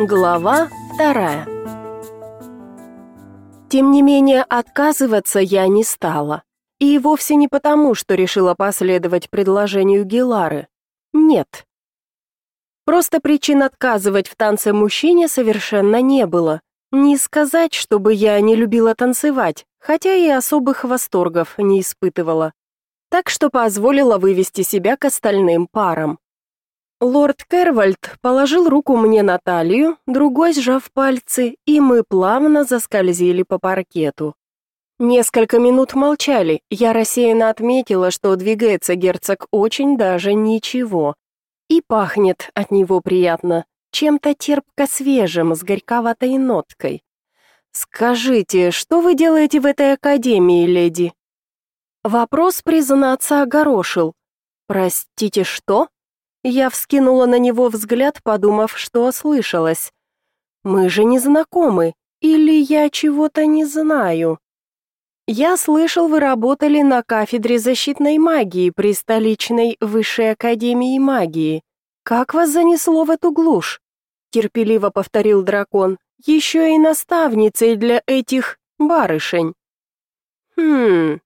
Глава вторая Тем не менее, отказываться я не стала. И вовсе не потому, что решила последовать предложению Гелары. Нет. Просто причин отказывать в танце мужчине совершенно не было. Не сказать, чтобы я не любила танцевать, хотя и особых восторгов не испытывала. Так что позволила вывести себя к остальным парам. Лорд Кервальд положил руку мне на талию, другой сжав пальцы, и мы плавно заскользили по паркету. Несколько минут молчали. Я рассеянно отметила, что двигается герцог очень даже ничего. И пахнет от него приятно, чем-то терпко свежим, с горьковатой ноткой. Скажите, что вы делаете в этой академии, леди? Вопрос, признаться, огорошил. Простите, что? Я вскинула на него взгляд, подумав, что ослышалась. Мы же не знакомы, или я чего-то не знаю. Я слышал, вы работали на кафедре защитной магии при столичной высшей академии магии. Как вас занесло в эту глушь? терпеливо повторил дракон. Еще и наставницей для этих барышень. Хм.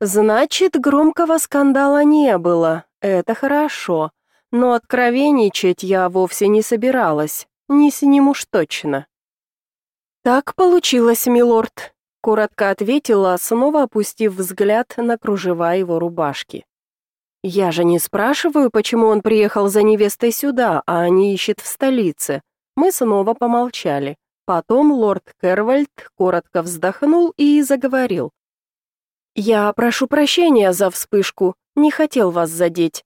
Значит, громкого скандала не было. Это хорошо но откровенничать я вовсе не собиралась, не с ним уж точно. «Так получилось, милорд», — коротко ответила, снова опустив взгляд на кружева его рубашки. «Я же не спрашиваю, почему он приехал за невестой сюда, а не ищет в столице». Мы снова помолчали. Потом лорд Кервальд коротко вздохнул и заговорил. «Я прошу прощения за вспышку, не хотел вас задеть.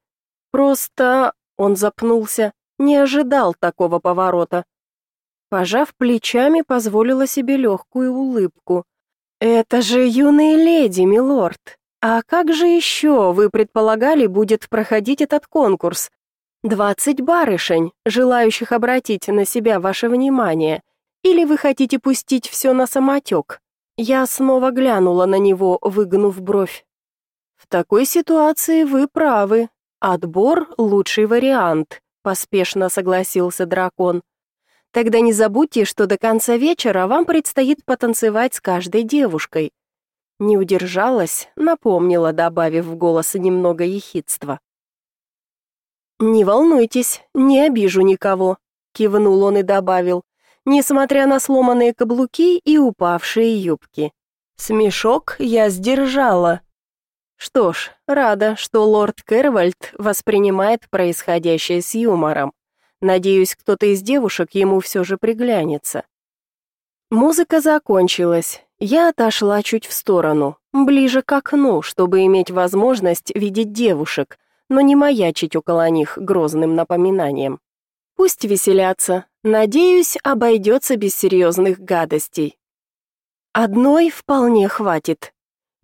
Просто он запнулся, не ожидал такого поворота. Пожав плечами, позволила себе легкую улыбку. Это же юные леди, милорд. А как же еще, вы предполагали, будет проходить этот конкурс? Двадцать барышень, желающих обратить на себя ваше внимание. Или вы хотите пустить все на самотек? Я снова глянула на него, выгнув бровь. В такой ситуации вы правы, Отбор лучший вариант, поспешно согласился дракон. Тогда не забудьте, что до конца вечера вам предстоит потанцевать с каждой девушкой. Не удержалась, напомнила, добавив в голос немного ехидства. Не волнуйтесь, не обижу никого, кивнул он и добавил, несмотря на сломанные каблуки и упавшие юбки. Смешок я сдержала, что ж, рада, что лорд Кервальд воспринимает происходящее с юмором. Надеюсь, кто-то из девушек ему все же приглянется. Музыка закончилась. Я отошла чуть в сторону, ближе к окну, чтобы иметь возможность видеть девушек, но не маячить около них грозным напоминанием. Пусть веселятся. Надеюсь, обойдется без серьезных гадостей. Одной вполне хватит.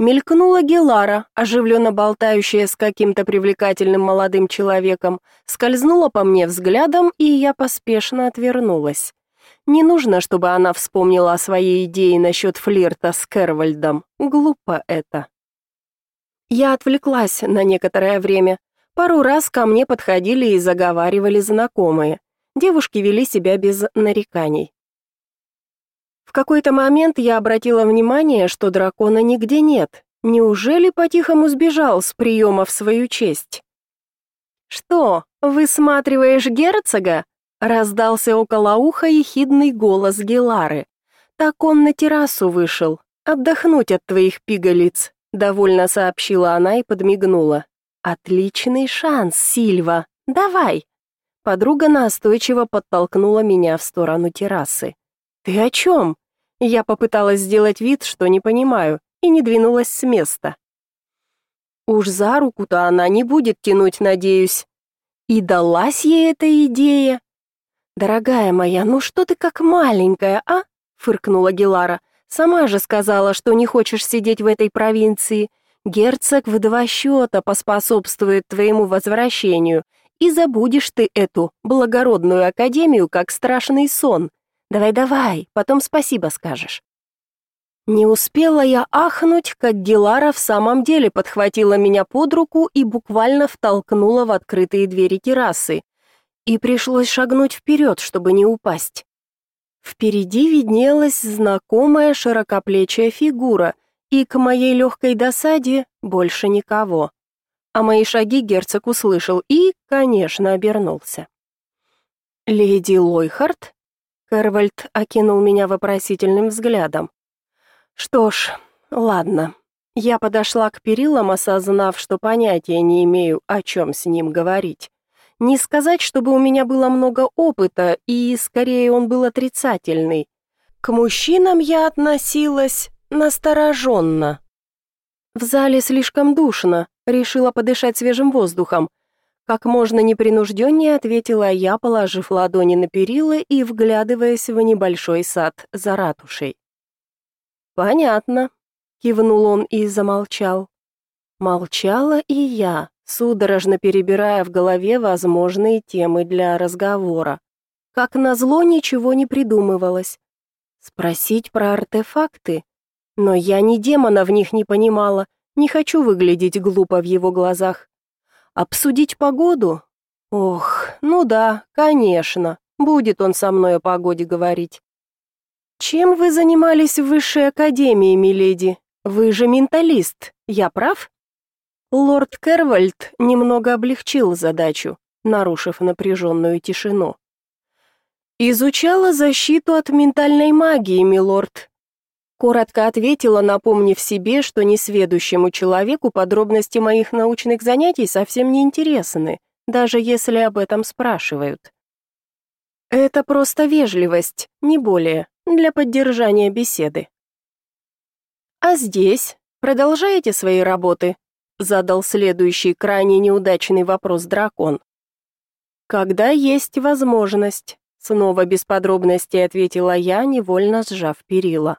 Мелькнула Гелара, оживленно болтающая с каким-то привлекательным молодым человеком, скользнула по мне взглядом, и я поспешно отвернулась. Не нужно, чтобы она вспомнила о своей идее насчет флирта с Кервальдом. Глупо это. Я отвлеклась на некоторое время. Пару раз ко мне подходили и заговаривали знакомые. Девушки вели себя без нареканий. В какой-то момент я обратила внимание, что дракона нигде нет. Неужели по-тихому сбежал с приема в свою честь? «Что, высматриваешь герцога?» раздался около уха ехидный голос Гелары. «Так он на террасу вышел. Отдохнуть от твоих пигалиц», довольно сообщила она и подмигнула. «Отличный шанс, Сильва. Давай!» Подруга настойчиво подтолкнула меня в сторону террасы. «Ты о чем?» Я попыталась сделать вид, что не понимаю, и не двинулась с места. Уж за руку-то она не будет тянуть, надеюсь. И далась ей эта идея. «Дорогая моя, ну что ты как маленькая, а?» — фыркнула Гелара. «Сама же сказала, что не хочешь сидеть в этой провинции. Герцог в два счета поспособствует твоему возвращению, и забудешь ты эту благородную академию, как страшный сон. Давай-давай, потом спасибо скажешь. Не успела я ахнуть, как Гелара в самом деле подхватила меня под руку и буквально втолкнула в открытые двери террасы. И пришлось шагнуть вперед, чтобы не упасть. Впереди виднелась знакомая широкоплечья фигура, и к моей легкой досаде больше никого. А мои шаги герцог услышал и, конечно, обернулся. «Леди Лойхард?» Кервальд окинул меня вопросительным взглядом. «Что ж, ладно». Я подошла к перилам, осознав, что понятия не имею, о чем с ним говорить. Не сказать, чтобы у меня было много опыта, и скорее он был отрицательный. К мужчинам я относилась настороженно. В зале слишком душно, решила подышать свежим воздухом. Как можно непринужденнее ответила я, положив ладони на перила и вглядываясь в небольшой сад за ратушей. «Понятно», — кивнул он и замолчал. Молчала и я, судорожно перебирая в голове возможные темы для разговора. Как назло, ничего не придумывалось. Спросить про артефакты? Но я ни демона в них не понимала, не хочу выглядеть глупо в его глазах. Обсудить погоду? Ох, ну да, конечно. Будет он со мной о погоде говорить. Чем вы занимались в высшей академии, миледи? Вы же менталист. Я прав? Лорд Кервальд немного облегчил задачу, нарушив напряженную тишину. Изучала защиту от ментальной магии, милорд, Коротко ответила, напомнив себе, что несведущему человеку подробности моих научных занятий совсем не интересны, даже если об этом спрашивают. Это просто вежливость, не более, для поддержания беседы. А здесь продолжаете свои работы? задал следующий крайне неудачный вопрос дракон. Когда есть возможность, снова без подробностей ответила я, невольно сжав перила.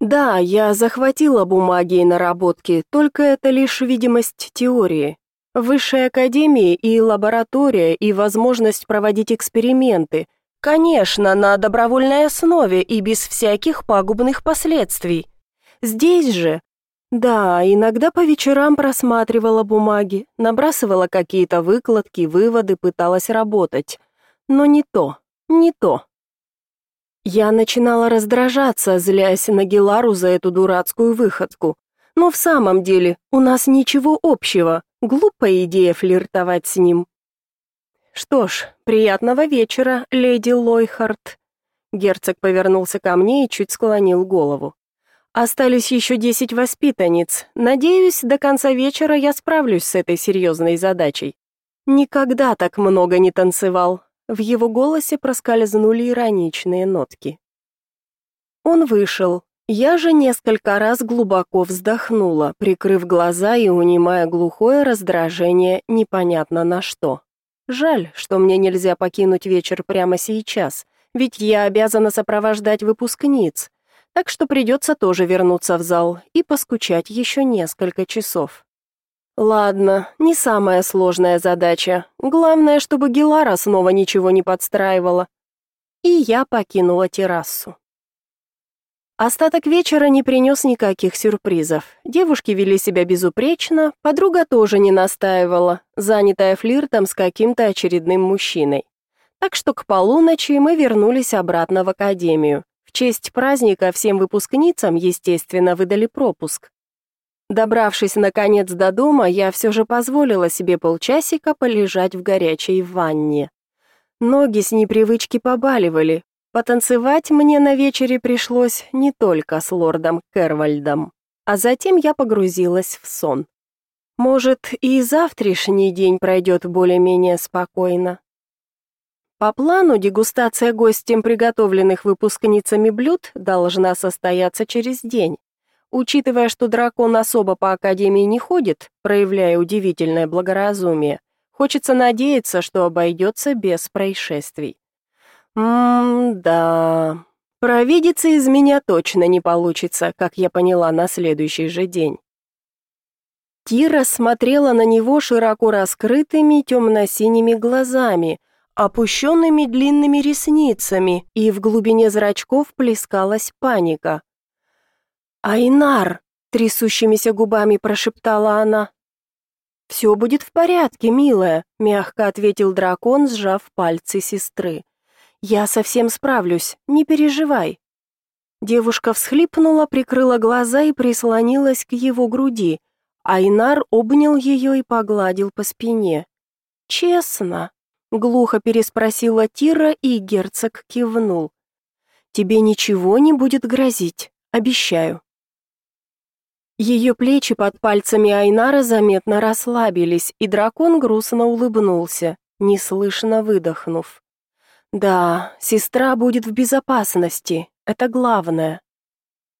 Да, я захватила бумаги и наработки, только это лишь видимость теории. В высшей академии и лаборатория, и возможность проводить эксперименты. Конечно, на добровольной основе и без всяких пагубных последствий. Здесь же да, иногда по вечерам просматривала бумаги, набрасывала какие-то выкладки, выводы, пыталась работать. Но не то, не то. Я начинала раздражаться, злясь на Гелару за эту дурацкую выходку. Но в самом деле у нас ничего общего. Глупая идея флиртовать с ним. Что ж, приятного вечера, леди Лойхард. Герцог повернулся ко мне и чуть склонил голову. Остались еще десять воспитанниц. Надеюсь, до конца вечера я справлюсь с этой серьезной задачей. Никогда так много не танцевал, в его голосе проскользнули ироничные нотки. Он вышел. Я же несколько раз глубоко вздохнула, прикрыв глаза и унимая глухое раздражение непонятно на что. Жаль, что мне нельзя покинуть вечер прямо сейчас, ведь я обязана сопровождать выпускниц, так что придется тоже вернуться в зал и поскучать еще несколько часов. Ладно, не самая сложная задача. Главное, чтобы Гелара снова ничего не подстраивала. И я покинула террасу. Остаток вечера не принес никаких сюрпризов. Девушки вели себя безупречно, подруга тоже не настаивала, занятая флиртом с каким-то очередным мужчиной. Так что к полуночи мы вернулись обратно в академию. В честь праздника всем выпускницам, естественно, выдали пропуск. Добравшись наконец до дома, я все же позволила себе полчасика полежать в горячей ванне. Ноги с непривычки побаливали. Потанцевать мне на вечере пришлось не только с лордом Кервальдом. А затем я погрузилась в сон. Может, и завтрашний день пройдет более-менее спокойно. По плану дегустация гостям приготовленных выпускницами блюд должна состояться через день. Учитывая, что дракон особо по академии не ходит, проявляя удивительное благоразумие, хочется надеяться, что обойдется без происшествий. М-да. Провидица из меня точно не получится, как я поняла на следующий же день. Тира смотрела на него широко раскрытыми темно-синими глазами, опущенными длинными ресницами, и в глубине зрачков плескалась паника. «Айнар!» — трясущимися губами прошептала она. «Все будет в порядке, милая», — мягко ответил дракон, сжав пальцы сестры. Я совсем справлюсь, не переживай». Девушка всхлипнула, прикрыла глаза и прислонилась к его груди. Айнар обнял ее и погладил по спине. «Честно?» — глухо переспросила Тира, и герцог кивнул. «Тебе ничего не будет грозить, обещаю». Ее плечи под пальцами Айнара заметно расслабились, и дракон грустно улыбнулся, неслышно выдохнув. «Да, сестра будет в безопасности, это главное».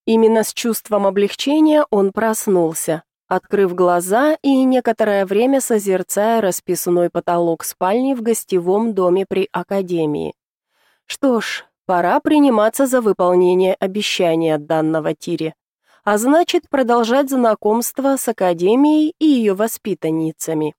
Именно с чувством облегчения он проснулся, открыв глаза и некоторое время созерцая расписной потолок спальни в гостевом доме при Академии. Что ж, пора приниматься за выполнение обещания данного Тире а значит продолжать знакомство с Академией и ее воспитанницами.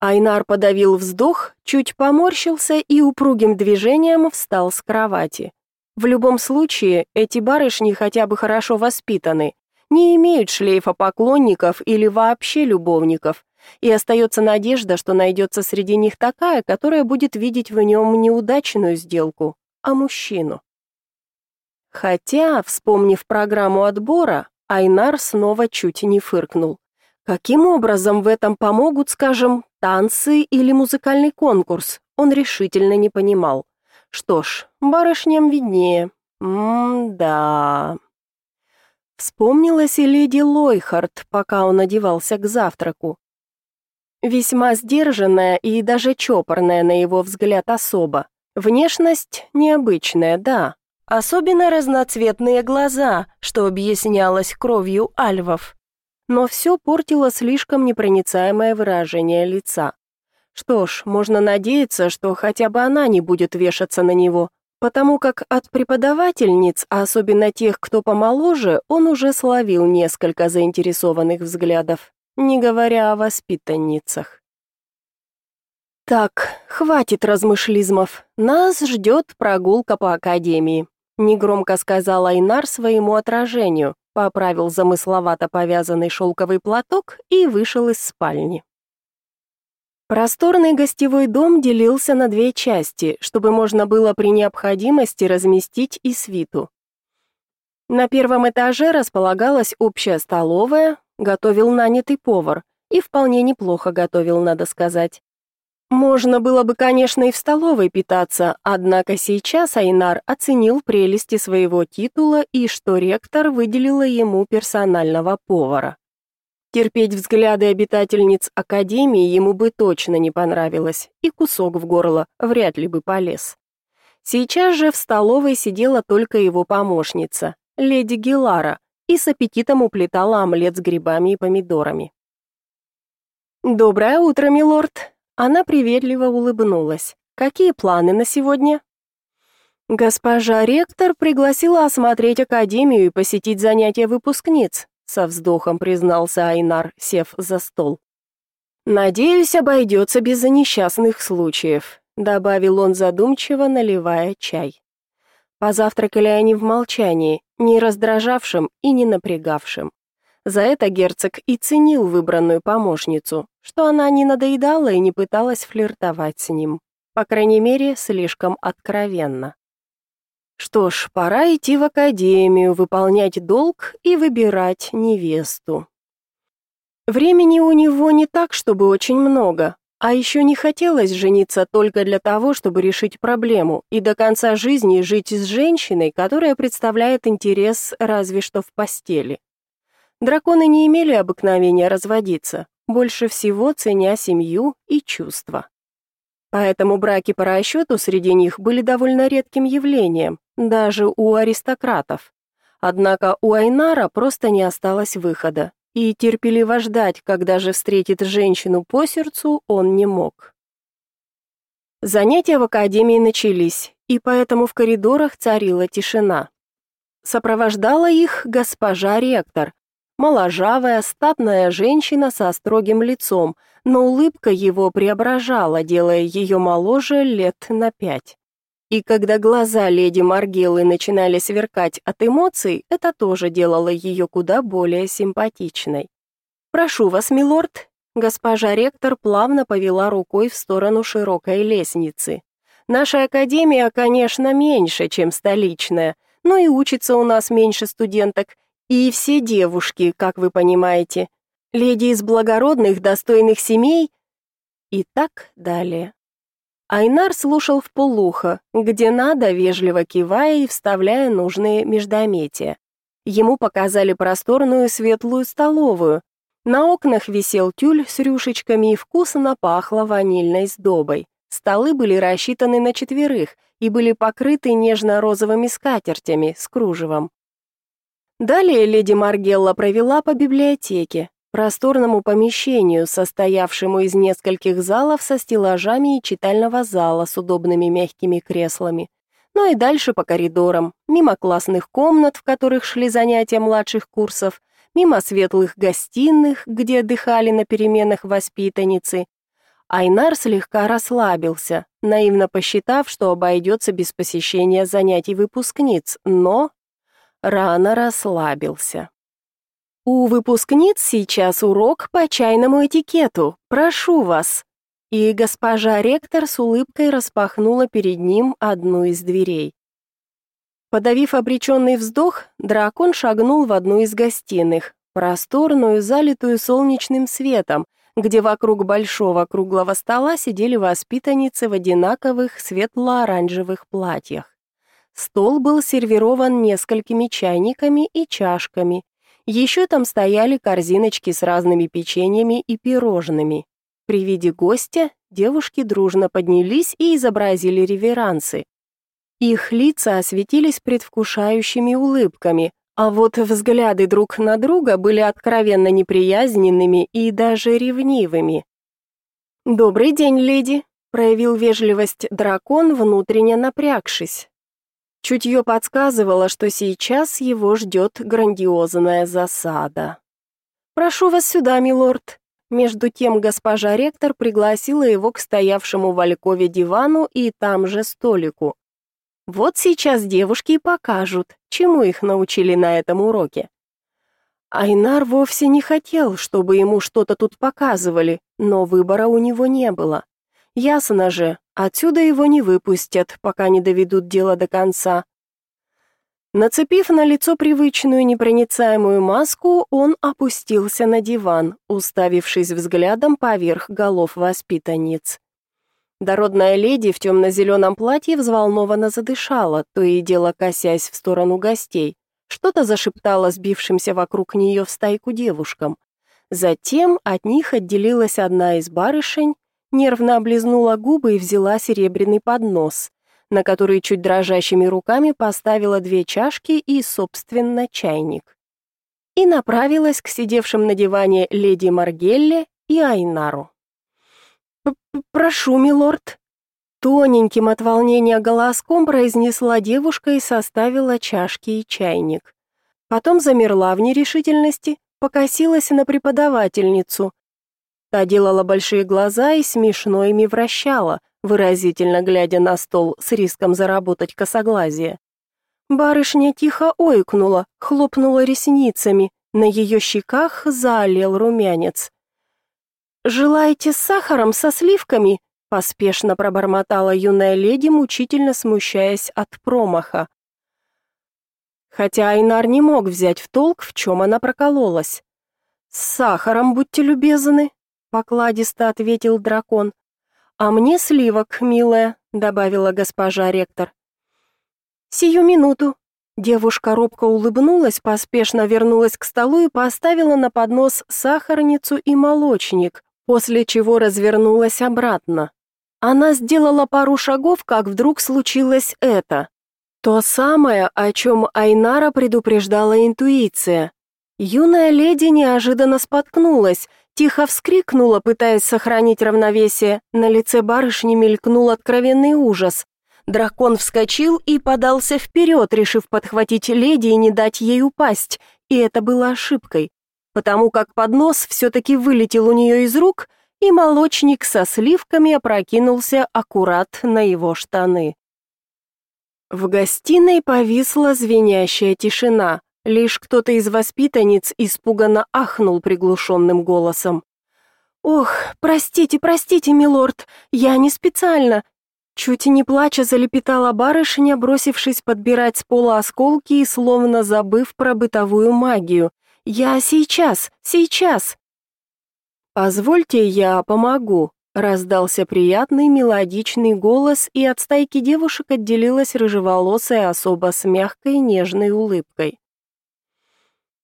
Айнар подавил вздох, чуть поморщился и упругим движением встал с кровати. В любом случае, эти барышни хотя бы хорошо воспитаны, не имеют шлейфа поклонников или вообще любовников, и остается надежда, что найдется среди них такая, которая будет видеть в нем неудачную сделку, а мужчину. Хотя, вспомнив программу отбора, Айнар снова чуть не фыркнул. Каким образом в этом помогут, скажем, танцы или музыкальный конкурс, он решительно не понимал. Что ж, барышням виднее. М-да. Вспомнилась и леди Лойхард, пока он одевался к завтраку. Весьма сдержанная и даже чопорная на его взгляд особа. Внешность необычная, да, Особенно разноцветные глаза, что объяснялось кровью альвов. Но все портило слишком непроницаемое выражение лица. Что ж, можно надеяться, что хотя бы она не будет вешаться на него, потому как от преподавательниц, а особенно тех, кто помоложе, он уже словил несколько заинтересованных взглядов, не говоря о воспитанницах. Так, хватит размышлизмов. Нас ждет прогулка по академии. Негромко сказал Айнар своему отражению, поправил замысловато повязанный шелковый платок и вышел из спальни. Просторный гостевой дом делился на две части, чтобы можно было при необходимости разместить и свиту. На первом этаже располагалась общая столовая, готовил нанятый повар, и вполне неплохо готовил, надо сказать. Можно было бы, конечно, и в столовой питаться, однако сейчас Айнар оценил прелести своего титула и что ректор выделила ему персонального повара. Терпеть взгляды обитательниц академии ему бы точно не понравилось, и кусок в горло вряд ли бы полез. Сейчас же в столовой сидела только его помощница, леди Гилара, и с аппетитом уплетала омлет с грибами и помидорами. «Доброе утро, милорд!» Она приветливо улыбнулась. Какие планы на сегодня? Госпожа ректор пригласила осмотреть академию и посетить занятия выпускниц, со вздохом признался Айнар, сев за стол. Надеюсь, обойдется без несчастных случаев, добавил он задумчиво, наливая чай. Позавтракали они в молчании, не раздражавшим и не напрягавшим. За это герцог и ценил выбранную помощницу, что она не надоедала и не пыталась флиртовать с ним. По крайней мере, слишком откровенно. Что ж, пора идти в академию, выполнять долг и выбирать невесту. Времени у него не так, чтобы очень много, а еще не хотелось жениться только для того, чтобы решить проблему и до конца жизни жить с женщиной, которая представляет интерес разве что в постели. Драконы не имели обыкновения разводиться, больше всего ценя семью и чувства. Поэтому браки по расчету среди них были довольно редким явлением, даже у аристократов. Однако у Айнара просто не осталось выхода, и терпеливо ждать, когда же встретит женщину по сердцу, он не мог. Занятия в академии начались, и поэтому в коридорах царила тишина. Сопровождала их госпожа ректор, Моложавая, статная женщина со строгим лицом, но улыбка его преображала, делая ее моложе лет на пять. И когда глаза леди Маргелы начинали сверкать от эмоций, это тоже делало ее куда более симпатичной. «Прошу вас, милорд», Госпожа ректор плавно повела рукой в сторону широкой лестницы. Наша академия, конечно, меньше, чем столичная, но и учится у нас меньше студенток, и все девушки, как вы понимаете, леди из благородных, достойных семей и так далее. Айнар слушал в полухо, где надо, вежливо кивая и вставляя нужные междометия. Ему показали просторную светлую столовую. На окнах висел тюль с рюшечками и вкусно пахло ванильной сдобой. Столы были рассчитаны на четверых и были покрыты нежно-розовыми скатертями с кружевом. Далее леди Маргелла провела по библиотеке, просторному помещению, состоявшему из нескольких залов со стеллажами и читального зала с удобными мягкими креслами. Ну и дальше по коридорам, мимо классных комнат, в которых шли занятия младших курсов, мимо светлых гостиных, где отдыхали на переменах воспитанницы. Айнар слегка расслабился, наивно посчитав, что обойдется без посещения занятий выпускниц, но рано расслабился. У выпускниц сейчас урок по чайному этикету. Прошу вас. И госпожа ректор с улыбкой распахнула перед ним одну из дверей. Подавив обреченный вздох, дракон шагнул в одну из гостиных, просторную, залитую солнечным светом, где вокруг большого круглого стола сидели воспитанницы в одинаковых светло-оранжевых платьях. Стол был сервирован несколькими чайниками и чашками, еще там стояли корзиночки с разными печеньями и пирожными. При виде гостя девушки дружно поднялись и изобразили реверансы. Их лица осветились предвкушающими улыбками, а вот взгляды друг на друга были откровенно неприязненными и даже ревнивыми. «Добрый день, леди», — проявил вежливость дракон, внутренне напрягшись. Чутье подсказывало, что сейчас его ждет грандиозная засада. «Прошу вас сюда, милорд». Между тем госпожа ректор пригласила его к стоявшему в алькове дивану и там же столику. Вот сейчас девушки и покажут, чему их научили на этом уроке. Айнар вовсе не хотел, чтобы ему что-то тут показывали, но выбора у него не было. Ясно же, отсюда его не выпустят, пока не доведут дело до конца. Нацепив на лицо привычную непроницаемую маску, он опустился на диван, уставившись взглядом поверх голов воспитанниц. Дородная леди в темно-зеленом платье взволнованно задышала, то и дело косясь в сторону гостей. Что-то зашептала сбившимся вокруг нее в стайку девушкам. Затем от них отделилась одна из барышень нервно облизнула губы и взяла серебряный поднос, на который чуть дрожащими руками поставила две чашки и, собственно, чайник. И направилась к сидевшим на диване леди Маргелле и Айнару. «Прошу, милорд», Тоненьким от волнения голоском произнесла девушка и составила чашки и чайник. Потом замерла в нерешительности, покосилась на преподавательницу, Та делала большие глаза и смешно ими вращала, выразительно глядя на стол с риском заработать косоглазие. Барышня тихо ойкнула, хлопнула ресницами, на ее щеках заолел румянец. «Желаете с сахаром, со сливками?» поспешно пробормотала юная леди, мучительно смущаясь от промаха. Хотя Айнар не мог взять в толк, в чем она прокололась. «С сахаром, будьте любезны», покладисто ответил дракон. А мне сливок, милая, добавила госпожа ректор. Сию минуту. Девушка робко улыбнулась, поспешно вернулась к столу и поставила на поднос сахарницу и молочник, после чего развернулась обратно. Она сделала пару шагов, как вдруг случилось это. То самое, о чем Айнара предупреждала интуиция. Юная леди неожиданно споткнулась, тихо вскрикнула, пытаясь сохранить равновесие. На лице барышни мелькнул откровенный ужас. Дракон вскочил и подался вперед, решив подхватить леди и не дать ей упасть. И это было ошибкой, потому как поднос все-таки вылетел у нее из рук, и молочник со сливками опрокинулся аккурат на его штаны. В гостиной повисла звенящая тишина. Лишь кто-то из воспитанниц испуганно ахнул приглушенным голосом. «Ох, простите, простите, милорд, я не специально!» Чуть не плача залепетала барышня, бросившись подбирать с пола осколки и словно забыв про бытовую магию. «Я сейчас, сейчас!» «Позвольте, я помогу», — раздался приятный мелодичный голос, и от стайки девушек отделилась рыжеволосая особа с мягкой нежной улыбкой.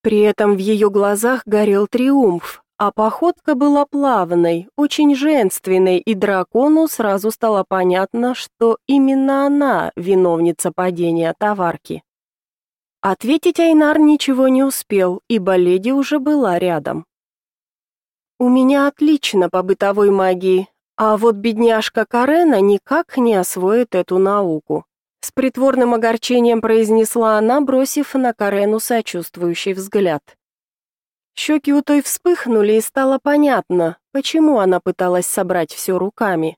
При этом в ее глазах горел триумф, а походка была плавной, очень женственной, и дракону сразу стало понятно, что именно она виновница падения товарки. Ответить Айнар ничего не успел, ибо леди уже была рядом. «У меня отлично по бытовой магии, а вот бедняжка Карена никак не освоит эту науку», с притворным огорчением произнесла она, бросив на Карену сочувствующий взгляд. Щеки у той вспыхнули, и стало понятно, почему она пыталась собрать все руками.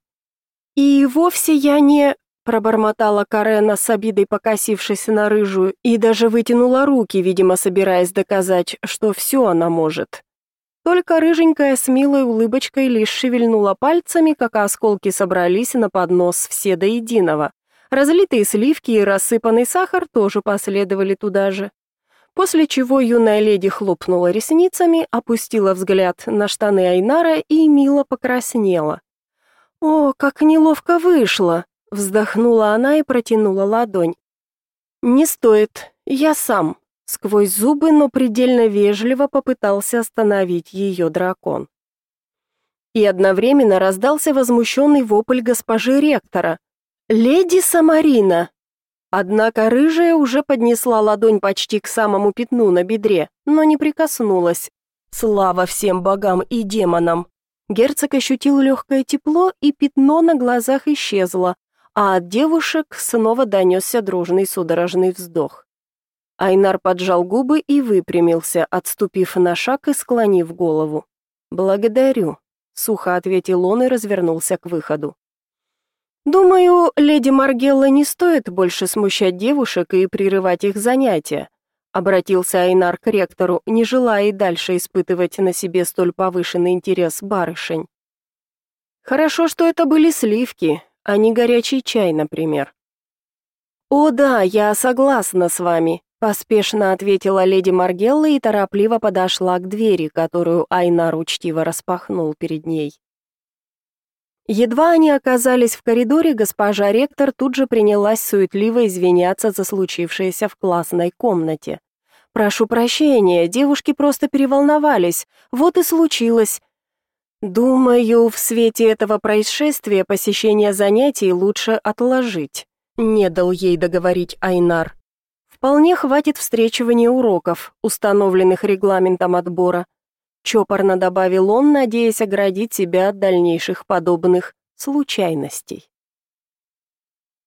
«И вовсе я не...» — пробормотала Карена с обидой, покосившись на рыжую, и даже вытянула руки, видимо, собираясь доказать, что все она может. Только рыженькая с милой улыбочкой лишь шевельнула пальцами, как осколки собрались на поднос все до единого. Разлитые сливки и рассыпанный сахар тоже последовали туда же после чего юная леди хлопнула ресницами, опустила взгляд на штаны Айнара и мило покраснела. «О, как неловко вышло!» — вздохнула она и протянула ладонь. «Не стоит, я сам», — сквозь зубы, но предельно вежливо попытался остановить ее дракон. И одновременно раздался возмущенный вопль госпожи ректора. «Леди Самарина, Однако рыжая уже поднесла ладонь почти к самому пятну на бедре, но не прикоснулась. Слава всем богам и демонам! Герцог ощутил легкое тепло, и пятно на глазах исчезло, а от девушек снова донесся дружный судорожный вздох. Айнар поджал губы и выпрямился, отступив на шаг и склонив голову. «Благодарю», — сухо ответил он и развернулся к выходу. Думаю, леди Маргелла не стоит больше смущать девушек и прерывать их занятия, обратился Айнар к ректору, не желая и дальше испытывать на себе столь повышенный интерес барышень. Хорошо, что это были сливки, а не горячий чай, например. О да, я согласна с вами, поспешно ответила леди Маргелла и торопливо подошла к двери, которую Айнар учтиво распахнул перед ней. Едва они оказались в коридоре, госпожа ректор тут же принялась суетливо извиняться за случившееся в классной комнате. «Прошу прощения, девушки просто переволновались. Вот и случилось. Думаю, в свете этого происшествия посещение занятий лучше отложить», — не дал ей договорить Айнар. «Вполне хватит встречивания уроков, установленных регламентом отбора. Чопорно добавил он, надеясь оградить себя от дальнейших подобных случайностей.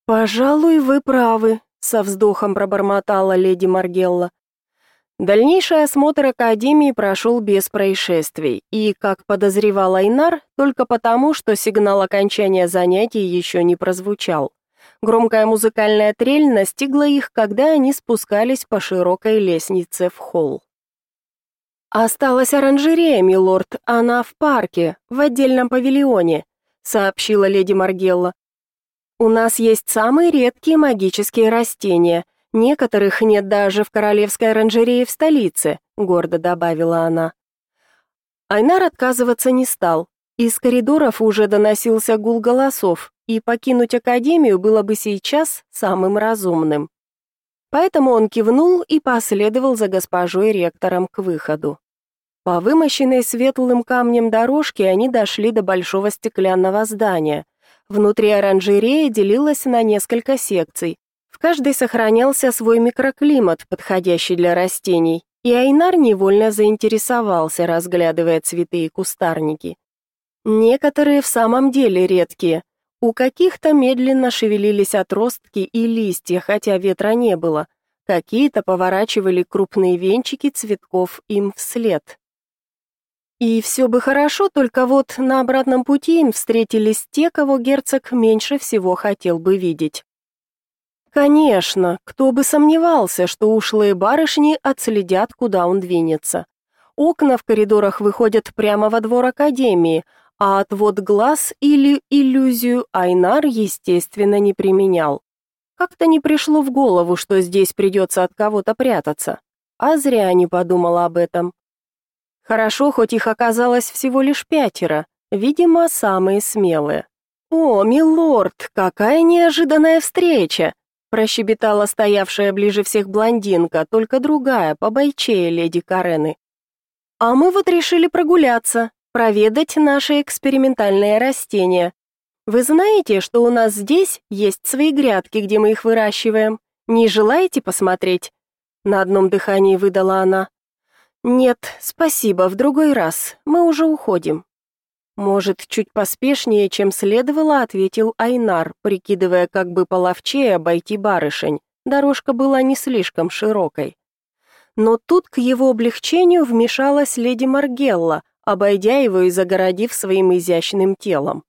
«Пожалуй, вы правы», — со вздохом пробормотала леди Маргелла. Дальнейший осмотр Академии прошел без происшествий, и, как подозревал Айнар, только потому, что сигнал окончания занятий еще не прозвучал. Громкая музыкальная трель настигла их, когда они спускались по широкой лестнице в холл. «Осталась оранжерея, милорд, она в парке, в отдельном павильоне», сообщила леди Маргелла. «У нас есть самые редкие магические растения, некоторых нет даже в королевской оранжерее в столице», гордо добавила она. Айнар отказываться не стал. Из коридоров уже доносился гул голосов, и покинуть академию было бы сейчас самым разумным. Поэтому он кивнул и последовал за госпожой ректором к выходу. По вымощенной светлым камнем дорожке они дошли до большого стеклянного здания. Внутри оранжерея делилась на несколько секций. В каждой сохранялся свой микроклимат, подходящий для растений, и Айнар невольно заинтересовался, разглядывая цветы и кустарники. Некоторые в самом деле редкие, у каких-то медленно шевелились отростки и листья, хотя ветра не было. Какие-то поворачивали крупные венчики цветков им вслед. И все бы хорошо, только вот на обратном пути им встретились те, кого герцог меньше всего хотел бы видеть. Конечно, кто бы сомневался, что ушлые барышни отследят, куда он двинется. Окна в коридорах выходят прямо во двор академии, а отвод глаз или иллюзию Айнар, естественно, не применял. Как-то не пришло в голову, что здесь придется от кого-то прятаться. А зря не подумала об этом. Хорошо, хоть их оказалось всего лишь пятеро, видимо, самые смелые. «О, милорд, какая неожиданная встреча!» прощебетала стоявшая ближе всех блондинка, только другая, побойчее леди Карены. «А мы вот решили прогуляться, проведать наши экспериментальные растения. Вы знаете, что у нас здесь есть свои грядки, где мы их выращиваем? Не желаете посмотреть?» На одном дыхании выдала она. «Нет, спасибо, в другой раз. Мы уже уходим». «Может, чуть поспешнее, чем следовало», — ответил Айнар, прикидывая, как бы половчее обойти барышень. Дорожка была не слишком широкой. Но тут к его облегчению вмешалась леди Маргелла, обойдя его и загородив своим изящным телом.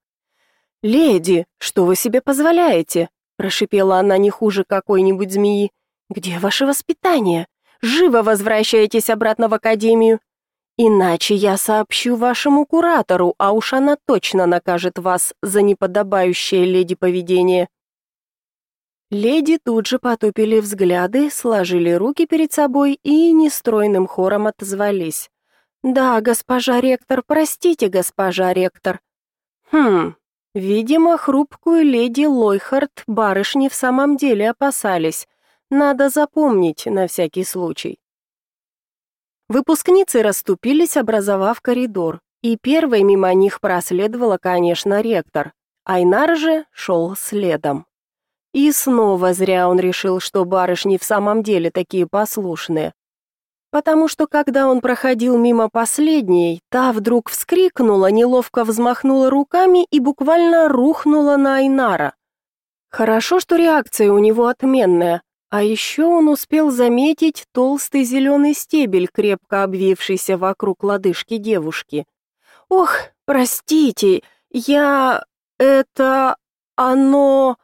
«Леди, что вы себе позволяете?» – прошипела она не хуже какой-нибудь змеи. «Где ваше воспитание? Живо возвращайтесь обратно в академию. Иначе я сообщу вашему куратору, а уж она точно накажет вас за неподобающее леди поведение». Леди тут же потупили взгляды, сложили руки перед собой и нестройным хором отозвались. «Да, госпожа ректор, простите, госпожа ректор». «Хм, видимо, хрупкую леди Лойхард барышни в самом деле опасались. Надо запомнить на всякий случай». Выпускницы расступились, образовав коридор, и первой мимо них проследовала, конечно, ректор. Айнар же шел следом. И снова зря он решил, что барышни в самом деле такие послушные. Потому что когда он проходил мимо последней, та вдруг вскрикнула, неловко взмахнула руками и буквально рухнула на Айнара. Хорошо, что реакция у него отменная. А еще он успел заметить толстый зеленый стебель, крепко обвившийся вокруг лодыжки девушки. «Ох, простите, я... это... оно...»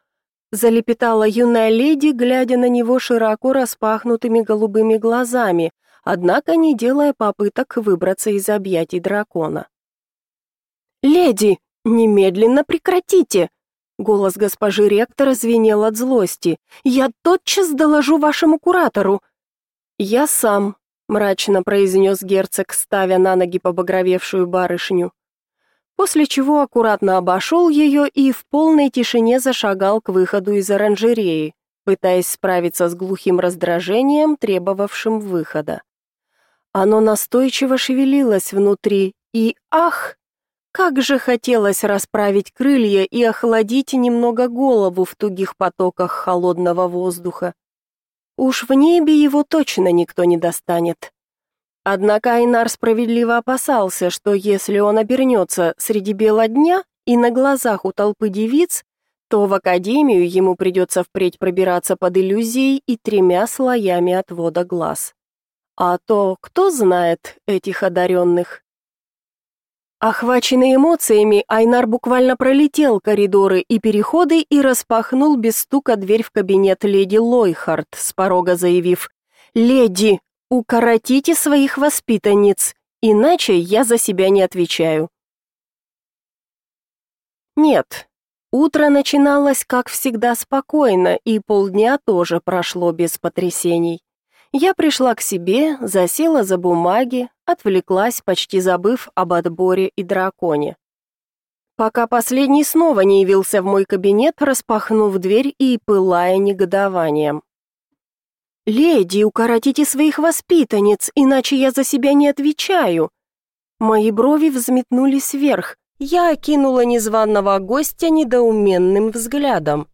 залепетала юная леди, глядя на него широко распахнутыми голубыми глазами, однако не делая попыток выбраться из объятий дракона. «Леди, немедленно прекратите!» Голос госпожи ректора звенел от злости. «Я тотчас доложу вашему куратору!» «Я сам», — мрачно произнес герцог, ставя на ноги побагровевшую барышню после чего аккуратно обошел ее и в полной тишине зашагал к выходу из оранжереи, пытаясь справиться с глухим раздражением, требовавшим выхода. Оно настойчиво шевелилось внутри, и ах, как же хотелось расправить крылья и охладить немного голову в тугих потоках холодного воздуха. Уж в небе его точно никто не достанет. Однако Айнар справедливо опасался, что если он обернется среди бела дня и на глазах у толпы девиц, то в академию ему придется впредь пробираться под иллюзией и тремя слоями отвода глаз. А то кто знает этих одаренных? Охваченный эмоциями, Айнар буквально пролетел коридоры и переходы и распахнул без стука дверь в кабинет леди Лойхард, с порога заявив «Леди, Укоротите своих воспитанниц, иначе я за себя не отвечаю. Нет. Утро начиналось, как всегда, спокойно, и полдня тоже прошло без потрясений. Я пришла к себе, засела за бумаги, отвлеклась, почти забыв об отборе и драконе. Пока последний снова не явился в мой кабинет, распахнув дверь и пылая негодованием. «Леди, укоротите своих воспитанниц, иначе я за себя не отвечаю». Мои брови взметнулись вверх. Я окинула незваного гостя недоуменным взглядом.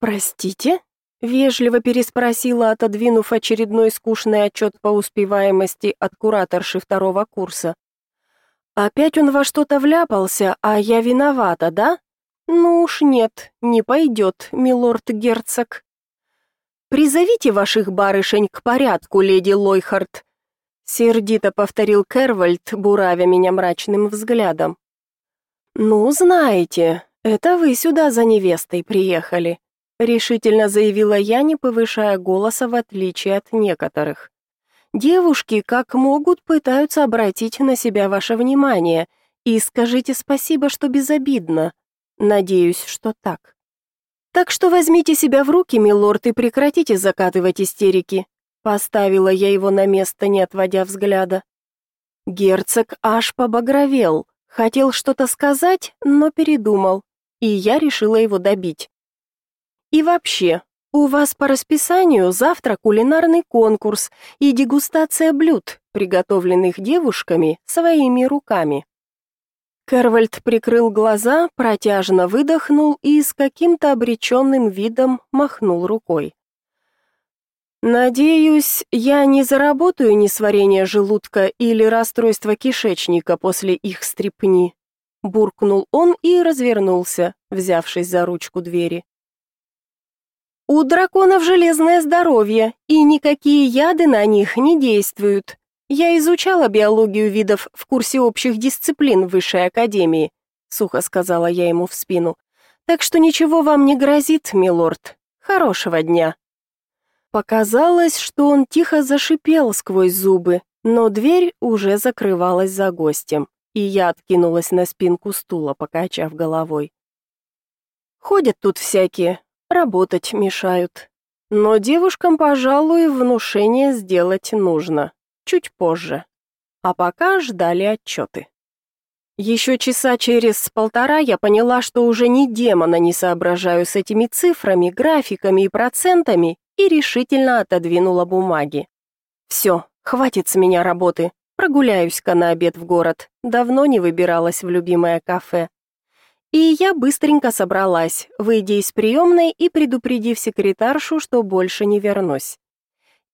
«Простите?» — вежливо переспросила, отодвинув очередной скучный отчет по успеваемости от кураторши второго курса. «Опять он во что-то вляпался, а я виновата, да? Ну уж нет, не пойдет, милорд-герцог». Призовите ваших барышень к порядку, леди Лойхард, сердито повторил Кервальд, буравя меня мрачным взглядом. Ну, знаете, это вы сюда за невестой приехали, решительно заявила я, не повышая голоса в отличие от некоторых. Девушки, как могут, пытаются обратить на себя ваше внимание, И скажите спасибо, что безобидно. Надеюсь, что так. Так что возьмите себя в руки, милорд, и прекратите закатывать истерики. Поставила я его на место, не отводя взгляда. Герцог аж побагровел, хотел что-то сказать, но передумал, и я решила его добить. И вообще, у вас по расписанию завтра кулинарный конкурс и дегустация блюд, приготовленных девушками своими руками. Кервальд прикрыл глаза, протяжно выдохнул и с каким-то обреченным видом махнул рукой. Надеюсь, я не заработаю несварение желудка или расстройство кишечника после их стрипни. Буркнул он и развернулся, взявшись за ручку двери. У драконов железное здоровье, и никакие яды на них не действуют. Я изучала биологию видов в курсе общих дисциплин высшей академии, сухо сказала я ему в спину. Так что ничего вам не грозит, милорд. Хорошего дня. Показалось, что он тихо зашипел сквозь зубы, но дверь уже закрывалась за гостем, и я откинулась на спинку стула, покачав головой. Ходят тут всякие, работать мешают. Но девушкам, пожалуй, внушение сделать нужно, чуть позже. А пока ждали отчеты. Еще часа через полтора я поняла, что уже ни демона не соображаю с этими цифрами, графиками и процентами, и решительно отодвинула бумаги. Все, хватит с меня работы. Прогуляюсь-ка на обед в город. Давно не выбиралась в любимое кафе. И я быстренько собралась, выйдя из приемной и предупредив секретаршу, что больше не вернусь.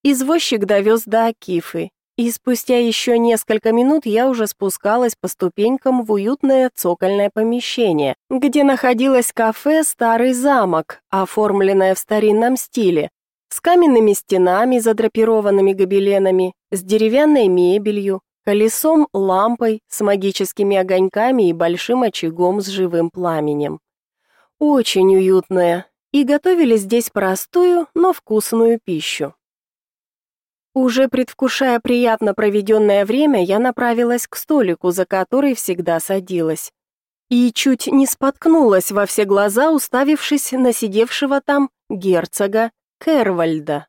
Извозчик довез до Акифы, и спустя еще несколько минут я уже спускалась по ступенькам в уютное цокольное помещение, где находилось кафе «Старый замок», оформленное в старинном стиле, с каменными стенами, задрапированными гобеленами, с деревянной мебелью, колесом, лампой, с магическими огоньками и большим очагом с живым пламенем. Очень уютное, и готовили здесь простую, но вкусную пищу. Уже предвкушая приятно проведенное время, я направилась к столику, за который всегда садилась. И чуть не споткнулась во все глаза, уставившись на сидевшего там герцога Кервальда.